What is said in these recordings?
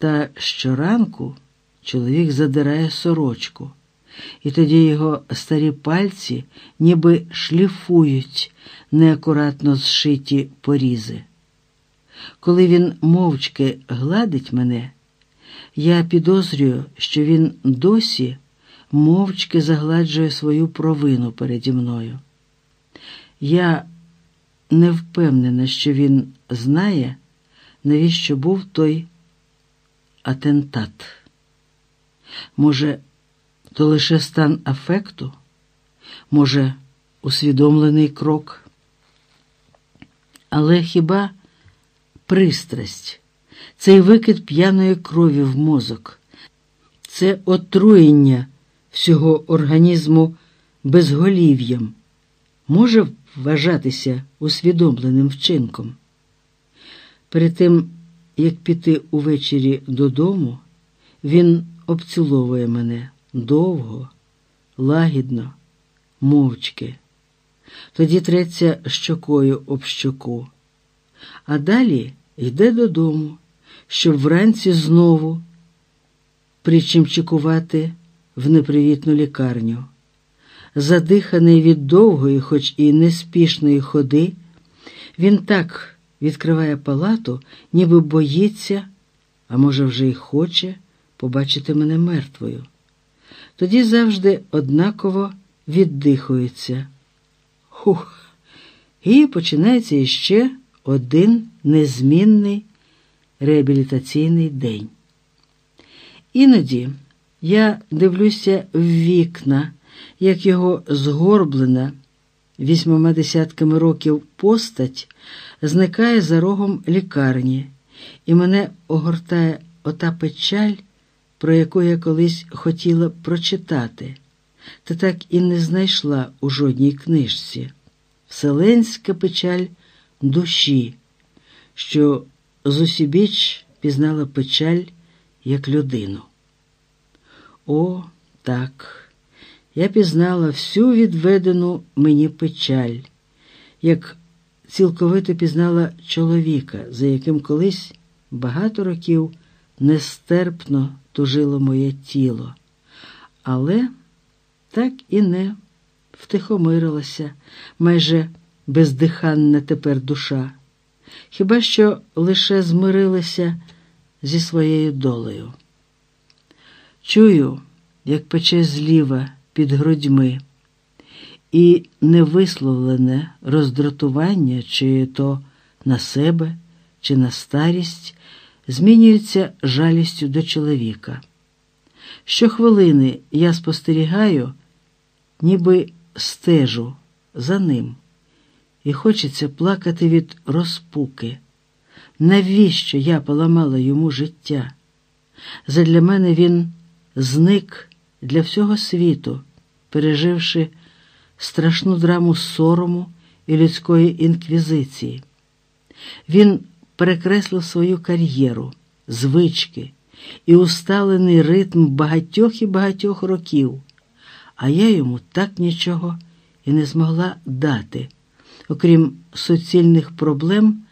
Та щоранку чоловік задирає сорочку, і тоді його старі пальці ніби шліфують неакуратно зшиті порізи. Коли він мовчки гладить мене, я підозрюю, що він досі мовчки загладжує свою провину переді мною. Я не впевнена, що він знає, навіщо був той атентат. Може, то лише стан афекту, може, усвідомлений крок. Але хіба пристрасть, цей викид п'яної крові в мозок, це отруєння всього організму безголів'ям, може вважатися усвідомленим вчинком? Перед тим, як піти увечері додому, він обціловує мене довго, лагідно, мовчки. Тоді треться щокою об щоку, а далі йде додому, щоб вранці знову причимчикувати в непривітну лікарню. Задиханий від довгої, хоч і неспішної ходи, він так відкриває палату, ніби боїться, а може, вже й хоче побачити мене мертвою. Тоді завжди однаково віддихується. Хух. І починається іще один незмінний реабілітаційний день. Іноді я дивлюся в вікна, як його згорблена вісьмома десятками років постать зникає за рогом лікарні, і мене огортає ота печаль, про яку я колись хотіла прочитати, та так і не знайшла у жодній книжці. Вселенська печаль душі, що зусібіч пізнала печаль як людину. О, так, я пізнала всю відведену мені печаль, як цілковито пізнала чоловіка, за яким колись багато років нестерпно тужило моє тіло, але так і не втихомирилася майже бездиханна тепер душа, хіба що лише змирилася зі своєю долею. Чую, як пече зліва під грудьми, і невисловлене роздратування, чи то на себе, чи на старість, змінюється жалістю до чоловіка. Щохвилини я спостерігаю, ніби стежу за ним, і хочеться плакати від розпуки. Навіщо я поламала йому життя? Задля мене він зник для всього світу, переживши страшну драму сорому і людської інквізиції. Він перекреслив свою кар'єру, звички і усталений ритм багатьох і багатьох років, а я йому так нічого і не змогла дати, окрім суцільних проблем,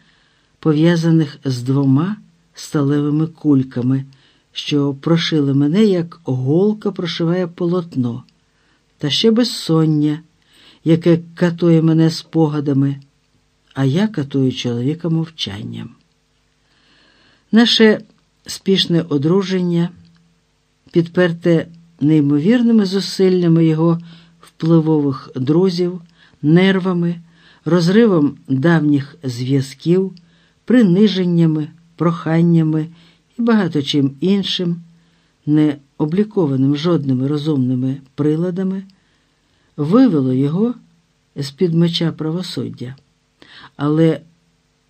пов'язаних з двома сталевими кульками що прошили мене, як голка прошиває полотно, та ще безсоння, яке катує мене спогадами, а я катую чоловіка мовчанням. Наше спішне одруження, підперте неймовірними зусиллями його впливових друзів, нервами, розривом давніх зв'язків, приниженнями, проханнями і багато чим іншим, не облікованим жодними розумними приладами, вивело його з-під меча правосуддя, але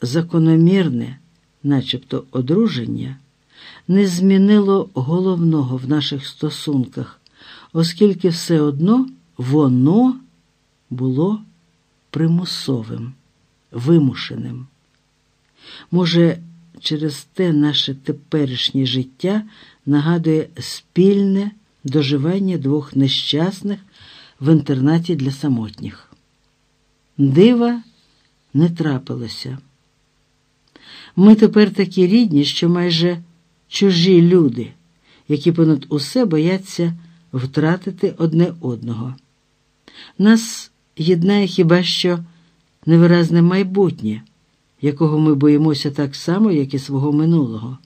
закономірне, начебто одруження, не змінило головного в наших стосунках, оскільки все одно воно було примусовим, вимушеним. Може, через те наше теперішнє життя нагадує спільне доживання двох нещасних в інтернаті для самотніх. Дива не трапилося. Ми тепер такі рідні, що майже чужі люди, які понад усе бояться втратити одне одного. Нас єднає хіба що невиразне майбутнє, якого ми боїмося так само, як і свого минулого.